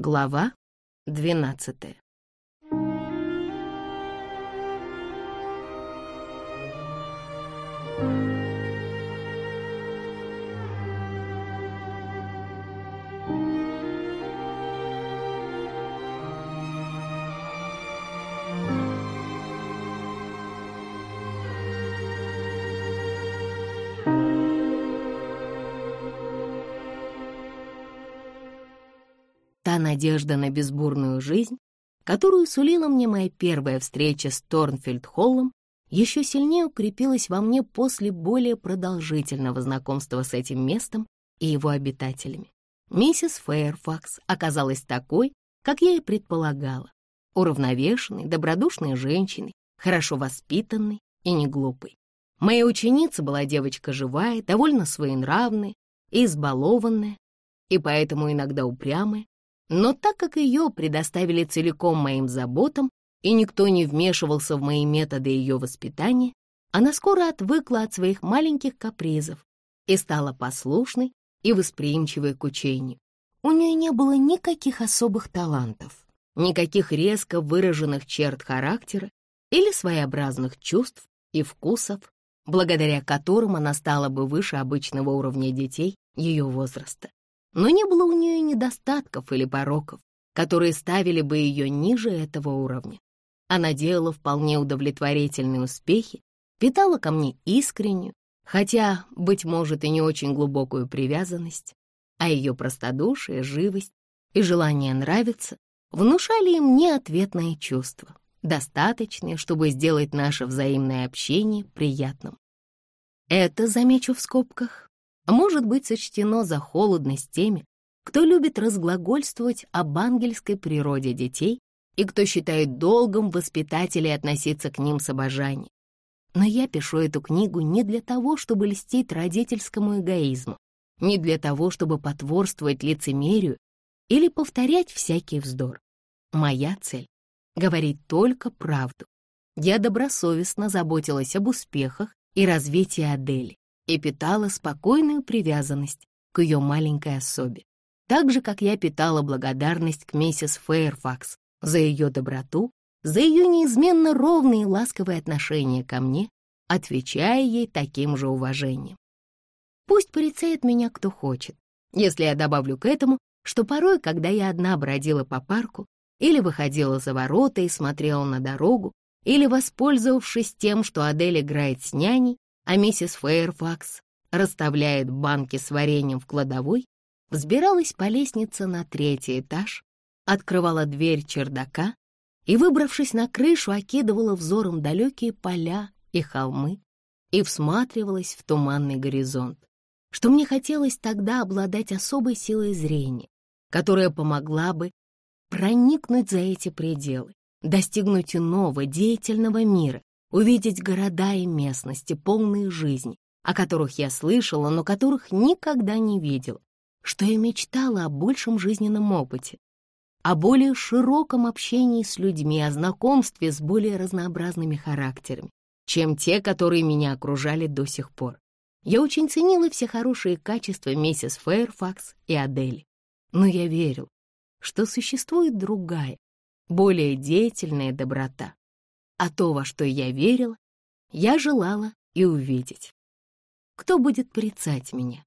Глава 12 надежда на безбурную жизнь, которую сулила мне моя первая встреча с Торнфельд-Холлом, еще сильнее укрепилась во мне после более продолжительного знакомства с этим местом и его обитателями. Миссис Фэйрфакс оказалась такой, как я и предполагала, уравновешенной, добродушной женщиной, хорошо воспитанной и не глупой. Моя ученица была девочка живая, довольно своенравная и избалованная, и поэтому иногда упрямая, но так как ее предоставили целиком моим заботам, и никто не вмешивался в мои методы ее воспитания, она скоро отвыкла от своих маленьких капризов и стала послушной и восприимчивой к учению. У нее не было никаких особых талантов, никаких резко выраженных черт характера или своеобразных чувств и вкусов, благодаря которым она стала бы выше обычного уровня детей ее возраста но не было у нее недостатков или пороков, которые ставили бы ее ниже этого уровня. Она делала вполне удовлетворительные успехи, питала ко мне искреннюю, хотя, быть может, и не очень глубокую привязанность, а ее простодушие, живость и желание нравиться внушали им неответные чувства, достаточные, чтобы сделать наше взаимное общение приятным. Это, замечу в скобках, может быть сочтено за холодность теми, кто любит разглагольствовать об ангельской природе детей и кто считает долгом воспитателей относиться к ним с обожанием. Но я пишу эту книгу не для того, чтобы льстить родительскому эгоизму, не для того, чтобы потворствовать лицемерию или повторять всякий вздор. Моя цель — говорить только правду. Я добросовестно заботилась об успехах и развитии Адели и питала спокойную привязанность к ее маленькой особе, так же, как я питала благодарность к миссис Фэйрфакс за ее доброту, за ее неизменно ровные и ласковые отношения ко мне, отвечая ей таким же уважением. Пусть порицает меня кто хочет, если я добавлю к этому, что порой, когда я одна бродила по парку или выходила за ворота и смотрела на дорогу, или, воспользовавшись тем, что Адель играет с няней, а миссис Фэйрфакс расставляет банки с вареньем в кладовой, взбиралась по лестнице на третий этаж, открывала дверь чердака и, выбравшись на крышу, окидывала взором далекие поля и холмы и всматривалась в туманный горизонт, что мне хотелось тогда обладать особой силой зрения, которая помогла бы проникнуть за эти пределы, достигнуть иного деятельного мира, увидеть города и местности, полные жизни, о которых я слышала, но которых никогда не видела, что я мечтала о большем жизненном опыте, о более широком общении с людьми, о знакомстве с более разнообразными характерами, чем те, которые меня окружали до сих пор. Я очень ценила все хорошие качества миссис Фэйрфакс и Адели, но я верил, что существует другая, более деятельная доброта, а то, во что я верила, я желала и увидеть. Кто будет порицать меня?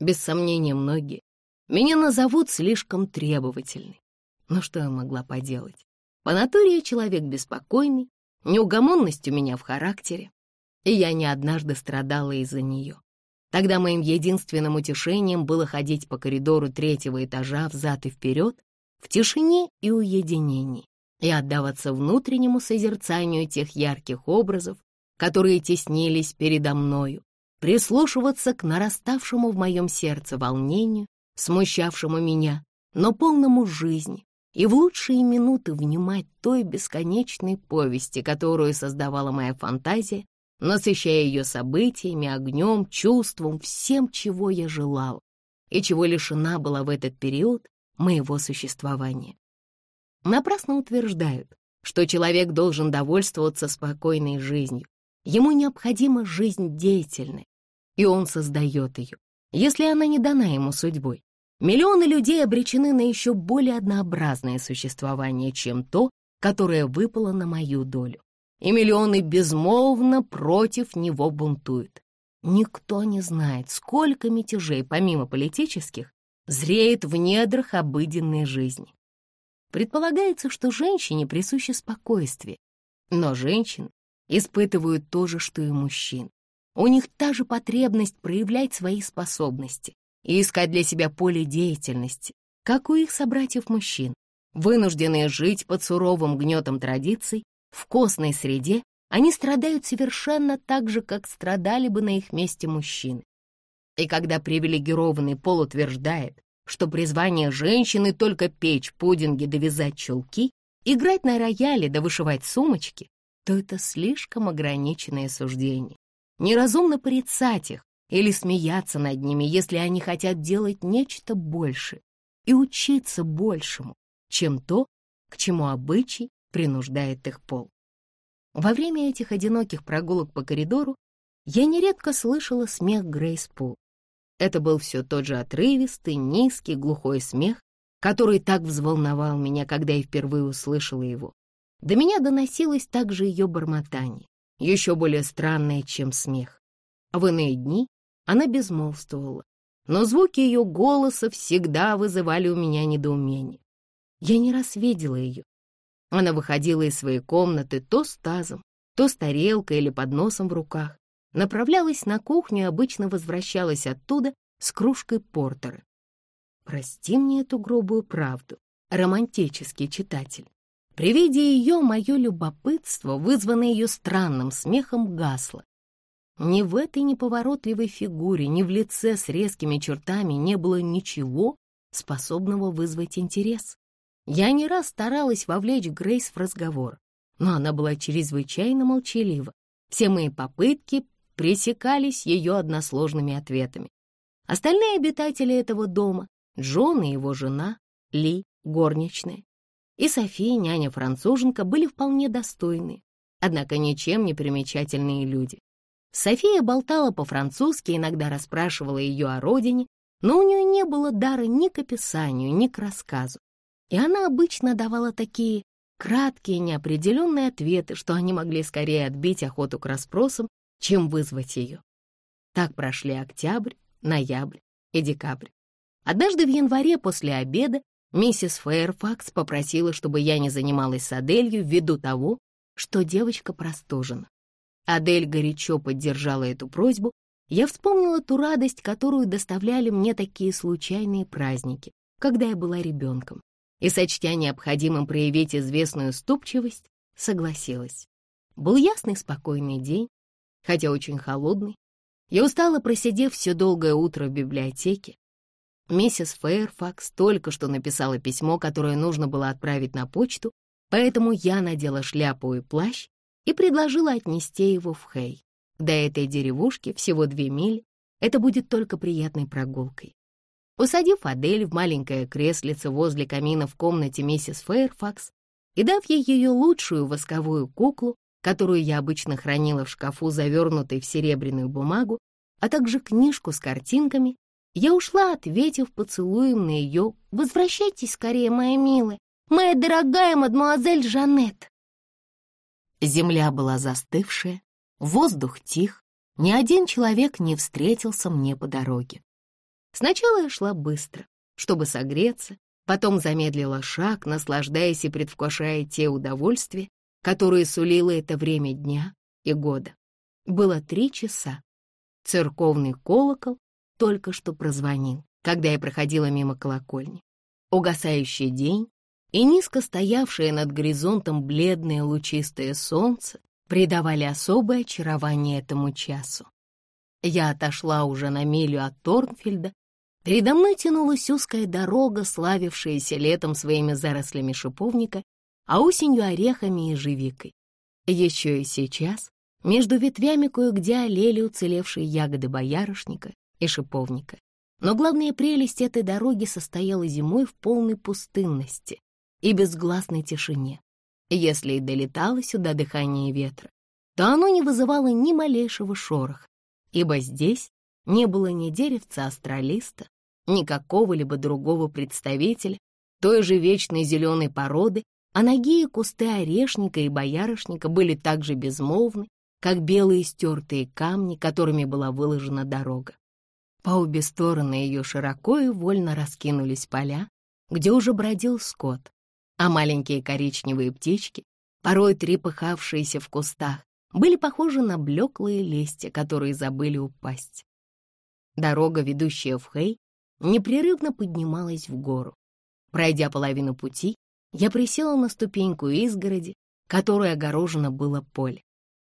Без сомнения, многие. Меня назовут слишком требовательной. Но что я могла поделать? По натуре я человек беспокойный, неугомонность у меня в характере, и я не однажды страдала из-за нее. Тогда моим единственным утешением было ходить по коридору третьего этажа взад и вперед в тишине и уединении и отдаваться внутреннему созерцанию тех ярких образов, которые теснились передо мною, прислушиваться к нараставшему в моем сердце волнению, смущавшему меня, но полному жизни, и в лучшие минуты внимать той бесконечной повести, которую создавала моя фантазия, насыщая ее событиями, огнем, чувством, всем, чего я желал и чего лишена была в этот период моего существования. Напрасно утверждают, что человек должен довольствоваться спокойной жизнью. Ему необходима жизнь деятельная, и он создает ее, если она не дана ему судьбой. Миллионы людей обречены на еще более однообразное существование, чем то, которое выпало на мою долю. И миллионы безмолвно против него бунтуют. Никто не знает, сколько мятежей, помимо политических, зреет в недрах обыденной жизни. Предполагается, что женщине присуще спокойствие, но женщины испытывают то же, что и мужчин. У них та же потребность проявлять свои способности и искать для себя поле деятельности, как у их собратьев-мужчин, вынужденные жить под суровым гнетом традиций, в костной среде, они страдают совершенно так же, как страдали бы на их месте мужчины. И когда привилегированный пол утверждает, что призвание женщины только печь пудинги да вязать чулки, играть на рояле да вышивать сумочки, то это слишком ограниченное суждение. Неразумно порицать их или смеяться над ними, если они хотят делать нечто больше и учиться большему, чем то, к чему обычай принуждает их пол. Во время этих одиноких прогулок по коридору я нередко слышала смех Грейс Пул. Это был все тот же отрывистый, низкий, глухой смех, который так взволновал меня, когда я впервые услышала его. До меня доносилось также ее бормотание, еще более странное, чем смех. В иные дни она безмолвствовала, но звуки ее голоса всегда вызывали у меня недоумение. Я не раз видела ее. Она выходила из своей комнаты то с тазом, то с тарелкой или подносом в руках, направлялась на кухню и обычно возвращалась оттуда с кружкой портера. Прости мне эту грубую правду, романтический читатель. При виде ее мое любопытство, вызванное ее странным смехом, гасло. Ни в этой неповоротливой фигуре, ни в лице с резкими чертами не было ничего, способного вызвать интерес. Я не раз старалась вовлечь Грейс в разговор, но она была чрезвычайно молчалива. Все мои попытки пресекались ее односложными ответами. Остальные обитатели этого дома, Джон и его жена, Ли, горничная, и София, няня-француженка, были вполне достойны, однако ничем не примечательные люди. София болтала по-французски, иногда расспрашивала ее о родине, но у нее не было дара ни к описанию, ни к рассказу. И она обычно давала такие краткие, неопределенные ответы, что они могли скорее отбить охоту к расспросам, чем вызвать ее. Так прошли октябрь, ноябрь и декабрь. Однажды в январе после обеда миссис Фэйрфакс попросила, чтобы я не занималась с Аделью ввиду того, что девочка простужена. Адель горячо поддержала эту просьбу. Я вспомнила ту радость, которую доставляли мне такие случайные праздники, когда я была ребенком, и, сочтя необходимым проявить известную ступчивость, согласилась. Был ясный спокойный день, хотя очень холодный. Я устала, просидев все долгое утро в библиотеке. Миссис Фэйрфакс только что написала письмо, которое нужно было отправить на почту, поэтому я надела шляпу и плащ и предложила отнести его в Хей. До этой деревушки всего две мили, это будет только приятной прогулкой. Усадив Адель в маленькое креслице возле камина в комнате миссис Фэйрфакс и дав ей ее лучшую восковую куклу, которую я обычно хранила в шкафу, завернутой в серебряную бумагу, а также книжку с картинками, я ушла, ответив поцелуем на ее «Возвращайтесь скорее, моя милая, моя дорогая мадемуазель Жанет». Земля была застывшая, воздух тих, ни один человек не встретился мне по дороге. Сначала я шла быстро, чтобы согреться, потом замедлила шаг, наслаждаясь и предвкушая те удовольствия, которые сулило это время дня и года. Было три часа. Церковный колокол только что прозвонил, когда я проходила мимо колокольни. Угасающий день и низко стоявшее над горизонтом бледное лучистое солнце придавали особое очарование этому часу. Я отошла уже на милю от Торнфильда. Передо мной тянулась узкая дорога, славившаяся летом своими зарослями шиповника а осенью орехами и живикой. Еще и сейчас между ветвями кое-где олели уцелевшие ягоды боярышника и шиповника. Но главная прелесть этой дороги состояла зимой в полной пустынности и безгласной тишине. Если и долетало сюда дыхание ветра, то оно не вызывало ни малейшего шороха, ибо здесь не было ни деревца астролиста, ни какого-либо другого представителя той же вечной зеленой породы, а ноги и кусты орешника и боярышника были так же безмолвны, как белые стертые камни, которыми была выложена дорога. По обе стороны ее широко и вольно раскинулись поля, где уже бродил скот, а маленькие коричневые птички, порой трепыхавшиеся в кустах, были похожи на блеклые листья, которые забыли упасть. Дорога, ведущая в Хей, непрерывно поднималась в гору. Пройдя половину пути, я присела на ступеньку изгороди, которой огорожено было поле.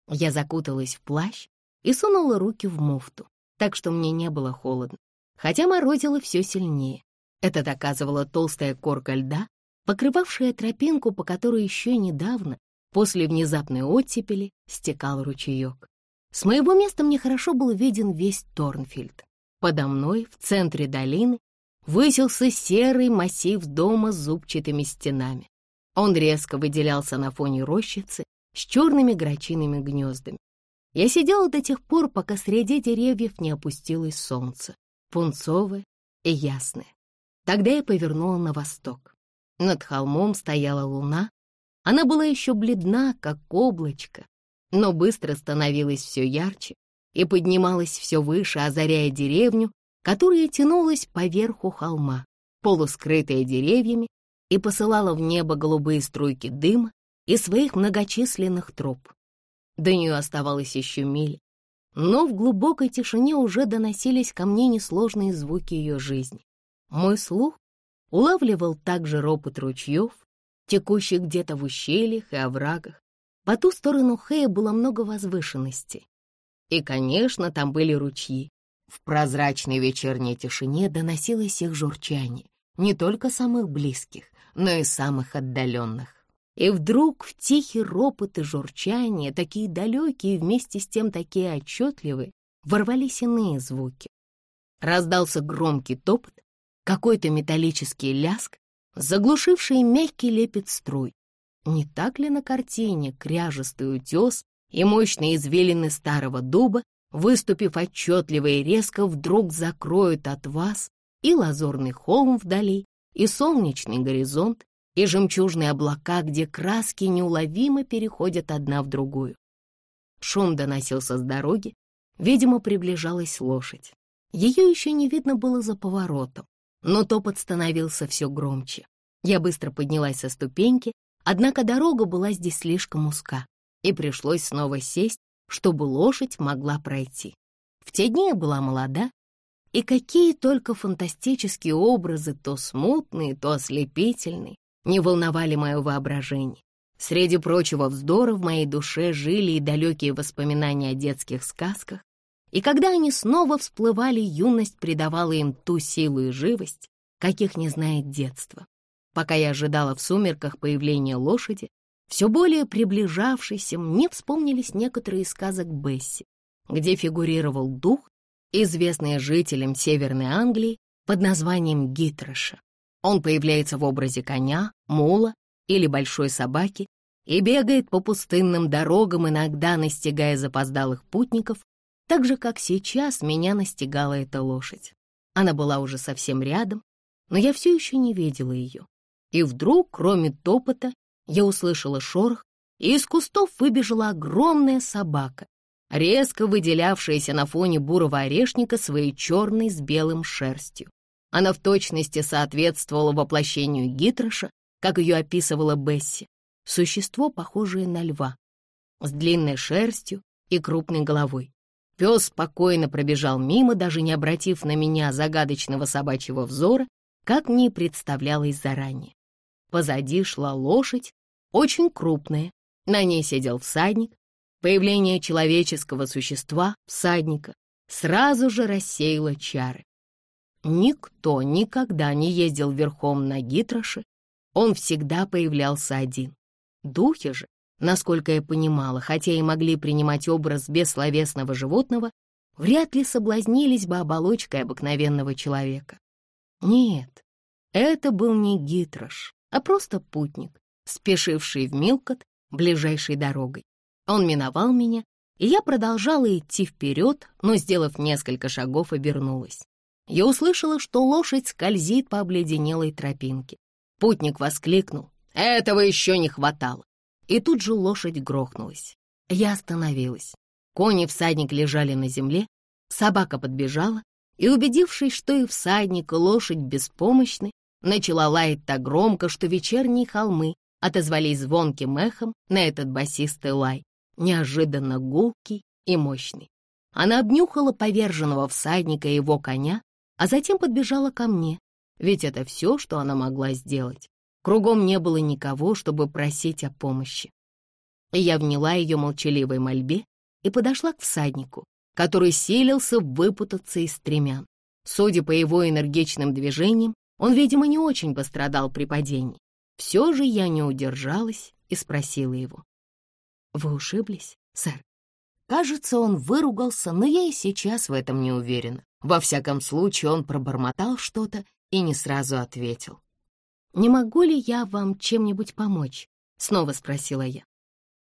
Я закуталась в плащ и сунула руки в муфту, так что мне не было холодно, хотя морозило все сильнее. Это доказывала толстая корка льда, покрывавшая тропинку, по которой еще недавно, после внезапной оттепели, стекал ручеек. С моего места мне хорошо был виден весь Торнфильд. Подо мной, в центре долины, высился серый массив дома с зубчатыми стенами. Он резко выделялся на фоне рощицы с черными грачиными гнездами. Я сидела до тех пор, пока среди деревьев не опустилось солнце, пунцовое и ясное. Тогда я повернула на восток. Над холмом стояла луна. Она была еще бледна, как облачко, но быстро становилась все ярче и поднималась все выше, озаряя деревню, которая тянулась по верху холма, полускрытая деревьями, и посылала в небо голубые струйки дыма из своих многочисленных труб. До нее оставалось еще миль, но в глубокой тишине уже доносились ко мне несложные звуки ее жизни. Мой слух улавливал также ропот ручьев, текущих где-то в ущельях и оврагах. По ту сторону Хэя было много возвышенностей. И, конечно, там были ручьи, в прозрачной вечерней тишине доносилось их журчание, не только самых близких, но и самых отдаленных. И вдруг в тихий ропот и журчание, такие далекие и вместе с тем такие отчетливые, ворвались иные звуки. Раздался громкий топот, какой-то металлический ляск, заглушивший мягкий лепет струй. Не так ли на картине кряжестый утес и мощные извилины старого дуба выступив отчетливо и резко, вдруг закроют от вас и лазурный холм вдали, и солнечный горизонт, и жемчужные облака, где краски неуловимо переходят одна в другую. Шум доносился с дороги, видимо, приближалась лошадь. Ее еще не видно было за поворотом, но топот становился все громче. Я быстро поднялась со ступеньки, однако дорога была здесь слишком узка, и пришлось снова сесть, чтобы лошадь могла пройти. В те дни я была молода, и какие только фантастические образы, то смутные, то ослепительные, не волновали мое воображение. Среди прочего вздора в моей душе жили и далекие воспоминания о детских сказках, и когда они снова всплывали, юность придавала им ту силу и живость, каких не знает детство. Пока я ожидала в сумерках появления лошади, все более приближавшейся, мне вспомнились некоторые сказок Бесси, где фигурировал дух, известный жителям Северной Англии под названием Гитроша. Он появляется в образе коня, мула или большой собаки и бегает по пустынным дорогам, иногда настигая запоздалых путников, так же, как сейчас меня настигала эта лошадь. Она была уже совсем рядом, но я все еще не видела ее. И вдруг, кроме топота я услышала шорох, и из кустов выбежала огромная собака, резко выделявшаяся на фоне бурого орешника своей черной с белым шерстью. Она в точности соответствовала воплощению Гитроша, как ее описывала Бесси, существо, похожее на льва, с длинной шерстью и крупной головой. Пес спокойно пробежал мимо, даже не обратив на меня загадочного собачьего взора, как мне представлялось заранее. Позади шла лошадь, очень крупная, на ней сидел всадник. Появление человеческого существа, всадника, сразу же рассеяло чары. Никто никогда не ездил верхом на Гитроше, он всегда появлялся один. Духи же, насколько я понимала, хотя и могли принимать образ бессловесного животного, вряд ли соблазнились бы оболочкой обыкновенного человека. Нет, это был не Гитрош, а просто путник, спешивший в Милкот ближайшей дорогой. Он миновал меня, и я продолжала идти вперед, но, сделав несколько шагов, обернулась. я услышала, что лошадь скользит по обледенелой тропинке. Путник воскликнул. «Этого еще не хватало!» И тут же лошадь грохнулась. Я остановилась. Кони всадник лежали на земле, собака подбежала и, убедившись, что и всадник, и лошадь беспомощны, начала лаять так громко, что вечерние холмы отозвались звонким эхом на этот басистый лай, неожиданно гулкий и мощный. Она обнюхала поверженного всадника и его коня, а затем подбежала ко мне, ведь это все, что она могла сделать. Кругом не было никого, чтобы просить о помощи. Я вняла ее молчаливой мольбе и подошла к всаднику, который силился выпутаться из стремян. Судя по его энергичным движениям, он, видимо, не очень пострадал при падении. Все же я не удержалась и спросила его. «Вы ушиблись, сэр?» Кажется, он выругался, но я и сейчас в этом не уверена. Во всяком случае, он пробормотал что-то и не сразу ответил. «Не могу ли я вам чем-нибудь помочь?» — снова спросила я.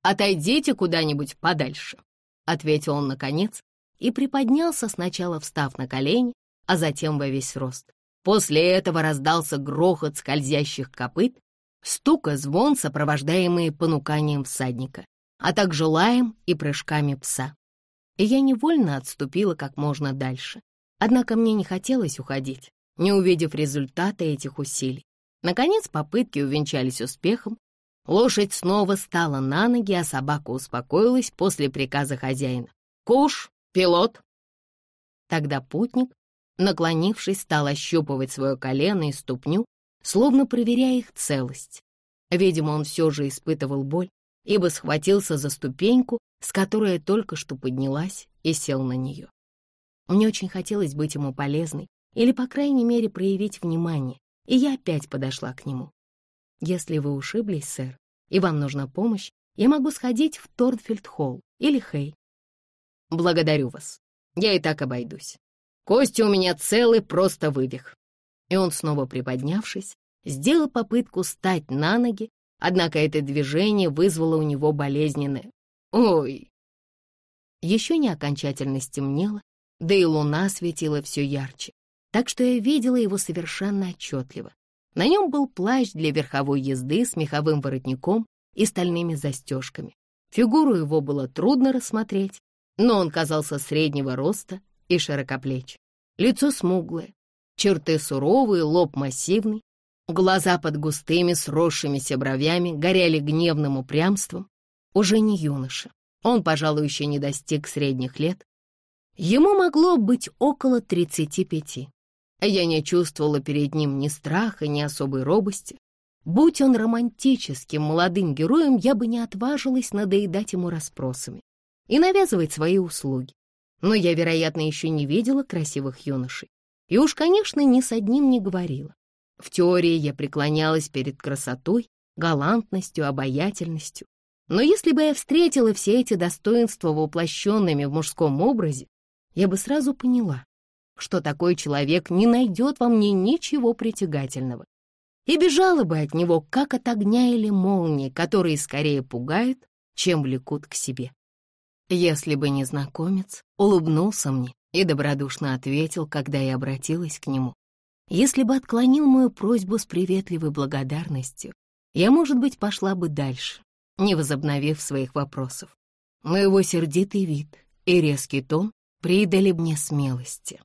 «Отойдите куда-нибудь подальше», — ответил он наконец и приподнялся, сначала встав на колени, а затем во весь рост. После этого раздался грохот скользящих копыт, стук и звон, сопровождаемые понуканием всадника, а также лаем и прыжками пса. И я невольно отступила как можно дальше. Однако мне не хотелось уходить, не увидев результата этих усилий. Наконец попытки увенчались успехом. Лошадь снова стала на ноги, а собака успокоилась после приказа хозяина. «Куш, пилот!» Тогда путник, наклонившись, стал ощупывать свое колено и ступню, словно проверяя их целость. Видимо, он все же испытывал боль, ибо схватился за ступеньку, с которой я только что поднялась, и сел на нее. Мне очень хотелось быть ему полезной или, по крайней мере, проявить внимание, и я опять подошла к нему. «Если вы ушиблись, сэр, и вам нужна помощь, я могу сходить в Торнфилд-холл или Хей». «Благодарю вас. Я и так обойдусь. Кости у меня целы, просто вывих». И он, снова приподнявшись, сделал попытку встать на ноги, однако это движение вызвало у него болезненное «Ой!». Еще не окончательно стемнело, да и луна светила все ярче так что я видела его совершенно отчетливо. На нем был плащ для верховой езды с меховым воротником и стальными застежками. Фигуру его было трудно рассмотреть, но он казался среднего роста и широкоплеч. Лицо смуглое, черты суровые, лоб массивный, глаза под густыми сросшимися бровями горели гневным упрямством. Уже не юноша, он, пожалуй, еще не достиг средних лет. Ему могло быть около тридцати пяти. Я не чувствовала перед ним ни страха, ни особой робости. Будь он романтическим молодым героем, я бы не отважилась надоедать ему расспросами и навязывать свои услуги. Но я, вероятно, еще не видела красивых юношей. И уж, конечно, ни с одним не говорила. В теории я преклонялась перед красотой, галантностью, обаятельностью. Но если бы я встретила все эти достоинства воплощенными в мужском образе, я бы сразу поняла, что такой человек не найдет во мне ничего притягательного и бежала бы от него, как от огня или молнии, которые скорее пугают, чем влекут к себе. Если бы незнакомец улыбнулся мне и добродушно ответил, когда я обратилась к нему, если бы отклонил мою просьбу с приветливой благодарностью, я, может быть, пошла бы дальше, не возобновив своих вопросов. Но его сердитый вид и резкий тон придали мне смелости.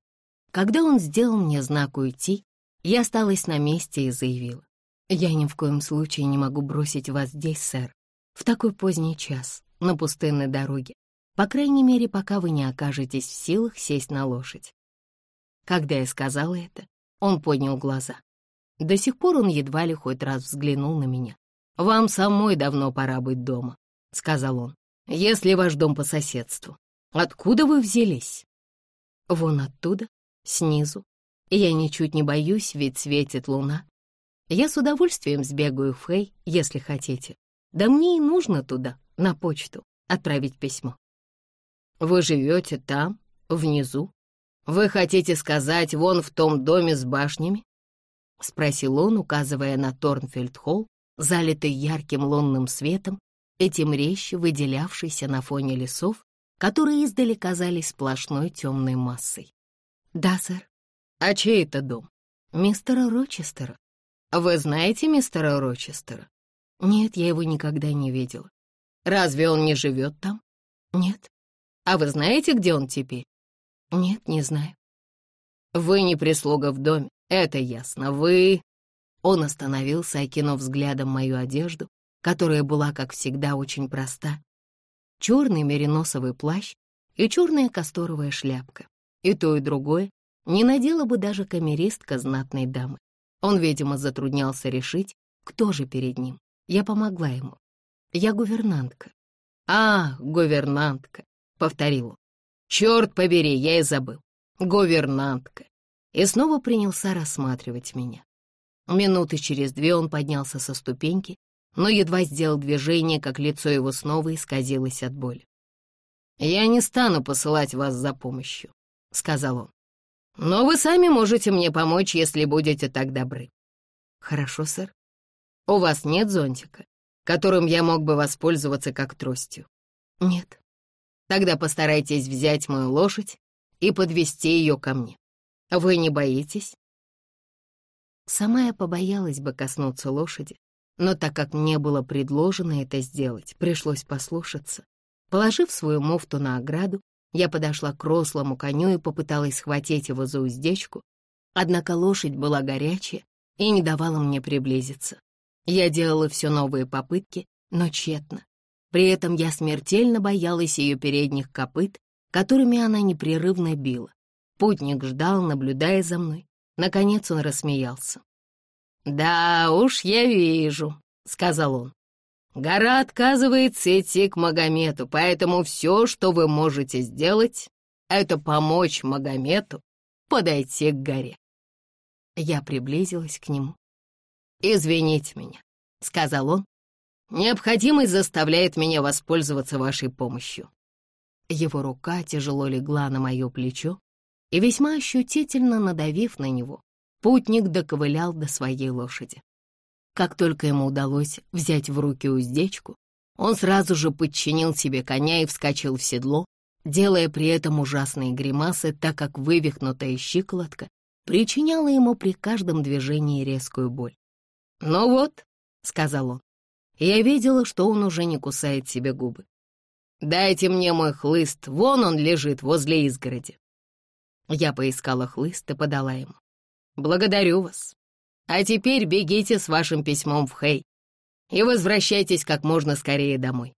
Когда он сделал мне знак уйти, я осталась на месте и заявила. «Я ни в коем случае не могу бросить вас здесь, сэр, в такой поздний час, на пустынной дороге, по крайней мере, пока вы не окажетесь в силах сесть на лошадь». Когда я сказала это, он поднял глаза. До сих пор он едва ли хоть раз взглянул на меня. «Вам самой давно пора быть дома», — сказал он, — «если ваш дом по соседству. Откуда вы взялись?» «Вон оттуда, снизу. Я ничуть не боюсь, ведь светит луна. Я с удовольствием сбегаю в Хэй, если хотите. Да мне и нужно туда, на почту, отправить письмо. Вы живете там, внизу? Вы хотите сказать, вон в том доме с башнями? Спросил он, указывая на Торнфельд-холл, залитый ярким лунным светом, этим резче выделявшийся на фоне лесов, которые издали казались сплошной темной массой. «Да, сэр». «А чей это дом?» «Мистера Рочестера». «Вы знаете мистера Рочестера?» «Нет, я его никогда не видела». «Разве он не живет там?» «Нет». «А вы знаете, где он теперь?» «Нет, не знаю». «Вы не прислуга в доме, это ясно. Вы...» Он остановился, окинув взглядом мою одежду, которая была, как всегда, очень проста. Черный мериносовый плащ и черная касторовая шляпка. И то, и другое не надела бы даже камеристка знатной дамы. Он, видимо, затруднялся решить, кто же перед ним. Я помогла ему. Я гувернантка. «А, гувернантка», — повторил он. «Черт побери, я и забыл. Гувернантка». И снова принялся рассматривать меня. Минуты через две он поднялся со ступеньки, но едва сделал движение, как лицо его снова исказилось от боли. «Я не стану посылать вас за помощью», — сказал он. «Но вы сами можете мне помочь, если будете так добры». «Хорошо, сэр. У вас нет зонтика, которым я мог бы воспользоваться как тростью?» «Нет». «Тогда постарайтесь взять мою лошадь и подвести ее ко мне. Вы не боитесь?» Сама я побоялась бы коснуться лошади, но так как мне было предложено это сделать, пришлось послушаться. Положив свою муфту на ограду, я подошла к рослому коню и попыталась схватить его за уздечку, однако лошадь была горячая и не давала мне приблизиться. Я делала все новые попытки, но тщетно. При этом я смертельно боялась ее передних копыт, которыми она непрерывно била. Путник ждал, наблюдая за мной. Наконец он рассмеялся. «Да уж, я вижу», — сказал он. «Гора отказывается идти к Магомету, поэтому все, что вы можете сделать, это помочь Магомету подойти к горе». Я приблизилась к нему. «Извините меня», — сказал он. «Необходимость заставляет меня воспользоваться вашей помощью». Его рука тяжело легла на мое плечо, и весьма ощутительно надавив на него, путник доковылял до своей лошади. Как только ему удалось взять в руки уздечку, он сразу же подчинил себе коня и вскочил в седло, делая при этом ужасные гримасы, так как вывихнутая щиколотка причиняла ему при каждом движении резкую боль. «Ну вот», — сказал он, — я видела, что он уже не кусает себе губы. «Дайте мне мой хлыст, вон он лежит возле изгороди». Я поискала хлыст и подала ему. «Благодарю вас. А теперь бегите с вашим письмом в Хей и возвращайтесь как можно скорее домой».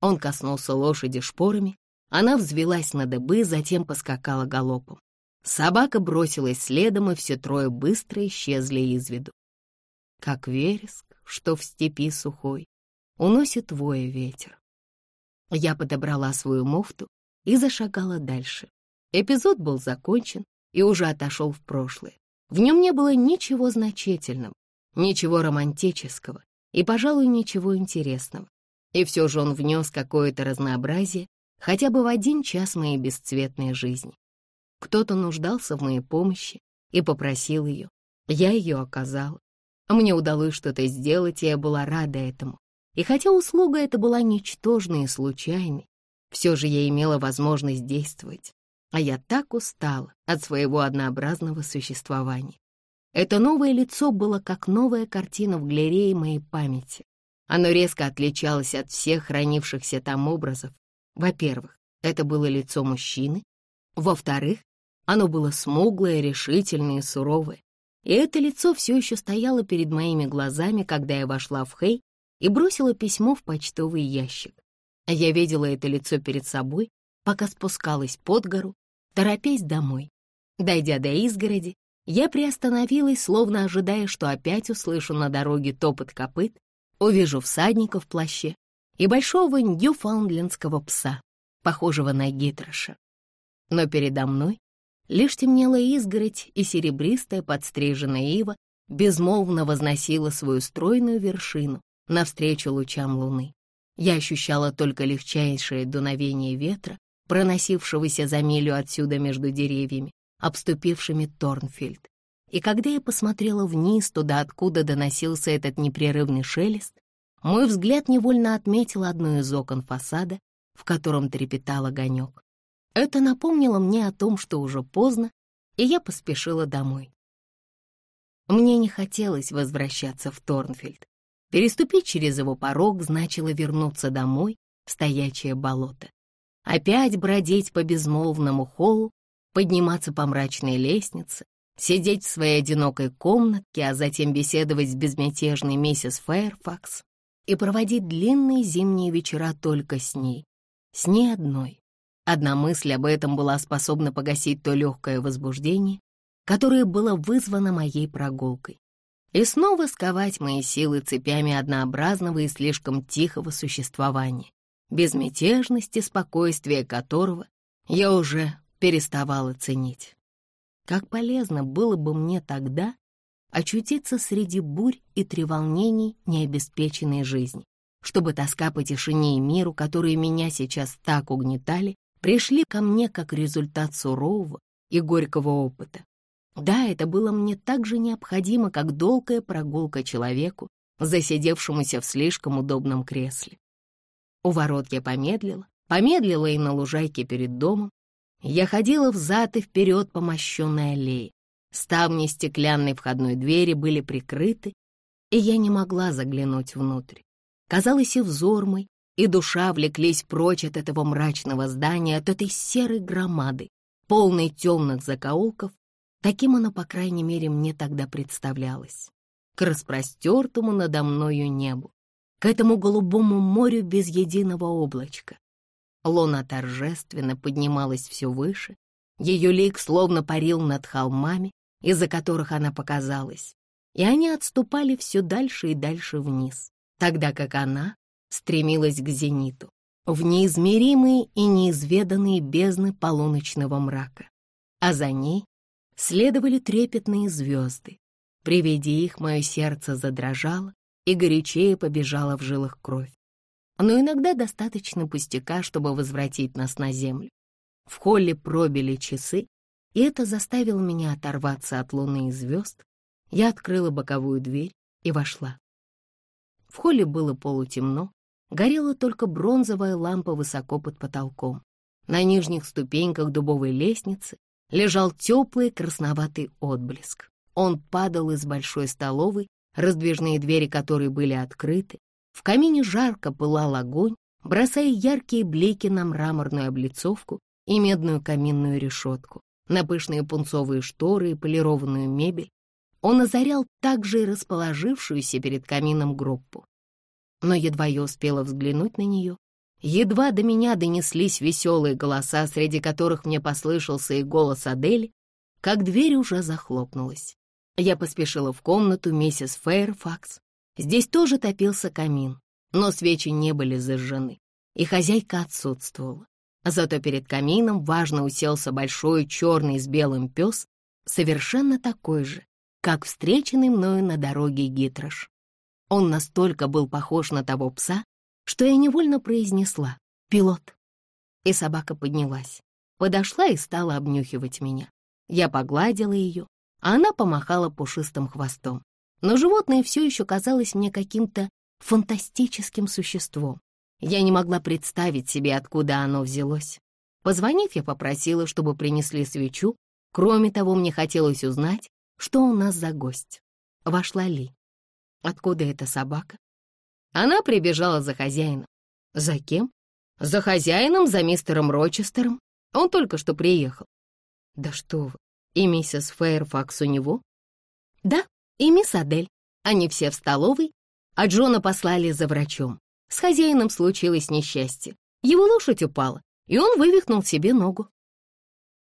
Он коснулся лошади шпорами, она взвелась на дыбы, затем поскакала галопом. Собака бросилась следом, и все трое быстро исчезли из виду. Как вереск, что в степи сухой, уносит воя ветер. Я подобрала свою муфту и зашагала дальше. Эпизод был закончен и уже отошел в прошлое. В нем не было ничего значительного, ничего романтического и, пожалуй, ничего интересного. И все же он внес какое-то разнообразие хотя бы в один час моей бесцветной жизни. Кто-то нуждался в моей помощи и попросил ее. Я ее оказала. Мне удалось что-то сделать, и я была рада этому. И хотя услуга эта была ничтожной и случайной, все же я имела возможность действовать а я так устала от своего однообразного существования. Это новое лицо было как новая картина в галерее моей памяти. Оно резко отличалось от всех хранившихся там образов. Во-первых, это было лицо мужчины. Во-вторых, оно было смуглое, решительное и суровое. И это лицо все еще стояло перед моими глазами, когда я вошла в Хей и бросила письмо в почтовый ящик. Я видела это лицо перед собой, пока спускалась под гору торопясь домой. Дойдя до изгороди, я приостановилась, словно ожидая, что опять услышу на дороге топот копыт, увижу всадника в плаще и большого ньюфаундлендского пса, похожего на гитроша. Но передо мной лишь темнела изгородь, и серебристая подстриженная ива безмолвно возносила свою стройную вершину навстречу лучам луны. Я ощущала только легчайшее дуновение ветра, проносившегося за милю отсюда между деревьями, обступившими Торнфильд. И когда я посмотрела вниз, туда, откуда доносился этот непрерывный шелест, мой взгляд невольно отметил одно из окон фасада, в котором трепетал огонек. Это напомнило мне о том, что уже поздно, и я поспешила домой. Мне не хотелось возвращаться в Торнфильд. Переступить через его порог значило вернуться домой в стоячее болото. Опять бродить по безмолвному холлу, подниматься по мрачной лестнице, сидеть в своей одинокой комнатке, а затем беседовать с безмятежной миссис Фэрфакс и проводить длинные зимние вечера только с ней, с ней одной. Одна мысль об этом была способна погасить то легкое возбуждение, которое было вызвано моей прогулкой, и снова сковать мои силы цепями однообразного и слишком тихого существования, безмятежности, спокойствия которого я уже переставала ценить. Как полезно было бы мне тогда очутиться среди бурь и треволнений необеспеченной жизни, чтобы тоска по тишине и миру, которые меня сейчас так угнетали, пришли ко мне как результат сурового и горького опыта. Да, это было мне так же необходимо, как долгая прогулка человеку, засидевшемуся в слишком удобном кресле. У ворот я помедлила, помедлила и на лужайке перед домом. Я ходила взад и вперед по мощенной аллее. Ставни стеклянной входной двери были прикрыты, и я не могла заглянуть внутрь. Казалось, и взор мой, и душа влеклись прочь от этого мрачного здания, от этой серой громады, полной темных закоулков, таким оно, по крайней мере, мне тогда представлялось, к распростертому надо мною небу, к этому голубому морю без единого облачка. Луна торжественно поднималась все выше, ее лик словно парил над холмами, из-за которых она показалась, и они отступали все дальше и дальше вниз, тогда как она стремилась к зениту, в неизмеримые и неизведанные бездны полуночного мрака. А за ней следовали трепетные звезды. При виде их мое сердце задрожало, и горячее побежала в жилах кровь. Но иногда достаточно пустяка, чтобы возвратить нас на землю. В холле пробили часы, и это заставило меня оторваться от луны и звезд. Я открыла боковую дверь и вошла. В холле было полутемно, горела только бронзовая лампа высоко под потолком. На нижних ступеньках дубовой лестницы лежал теплый красноватый отблеск. Он падал из большой столовой, раздвижные двери которой были открыты. В камине жарко пылал огонь, бросая яркие блики на мраморную облицовку и медную каминную решетку, на пышные пунцовые шторы и полированную мебель. Он озарял также и расположившуюся перед камином группу но едва я успела взглянуть на нее, едва до меня донеслись веселые голоса, среди которых мне послышался и голос Адели, как дверь уже захлопнулась. Я поспешила в комнату миссис Фэйрфакс. Здесь тоже топился камин, но свечи не были зажжены, и хозяйка отсутствовала. Зато перед камином важно уселся большой черный с белым пес, совершенно такой же, как встреченный мною на дороге Гитрош. Он настолько был похож на того пса, что я невольно произнесла «пилот». И собака поднялась, подошла и стала обнюхивать меня. Я погладила ее, а она помахала пушистым хвостом. Но животное все еще казалось мне каким-то фантастическим существом. Я не могла представить себе, откуда оно взялось. Позвонив, я попросила, чтобы принесли свечу. Кроме того, мне хотелось узнать, что у нас за гость. Вошла Ли. Откуда эта собака? Она прибежала за хозяином. За кем? За хозяином, за мистером Рочестером. Он только что приехал. Да что вы, и миссис Фэйрфакс у него? Да, и мисс Адель. Они все в столовой, а Джона послали за врачом. С хозяином случилось несчастье. Его лошадь упала, и он вывихнул себе ногу.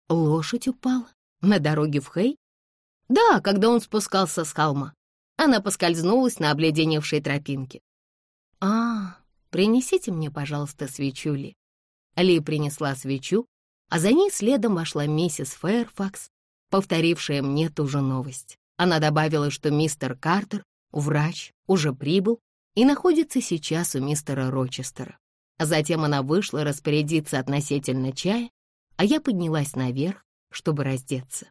Лошадь упала? На дороге в Хей? Да, когда он спускался с холма. Она поскользнулась на обледеневшей тропинке. «А, принесите мне, пожалуйста, свечу, Ли». Ли принесла свечу, а за ней следом вошла миссис Фэрфакс, повторившая мне ту же новость. Она добавила, что мистер Картер, врач, уже прибыл и находится сейчас у мистера Рочестера. Затем она вышла распорядиться относительно чая, а я поднялась наверх, чтобы раздеться.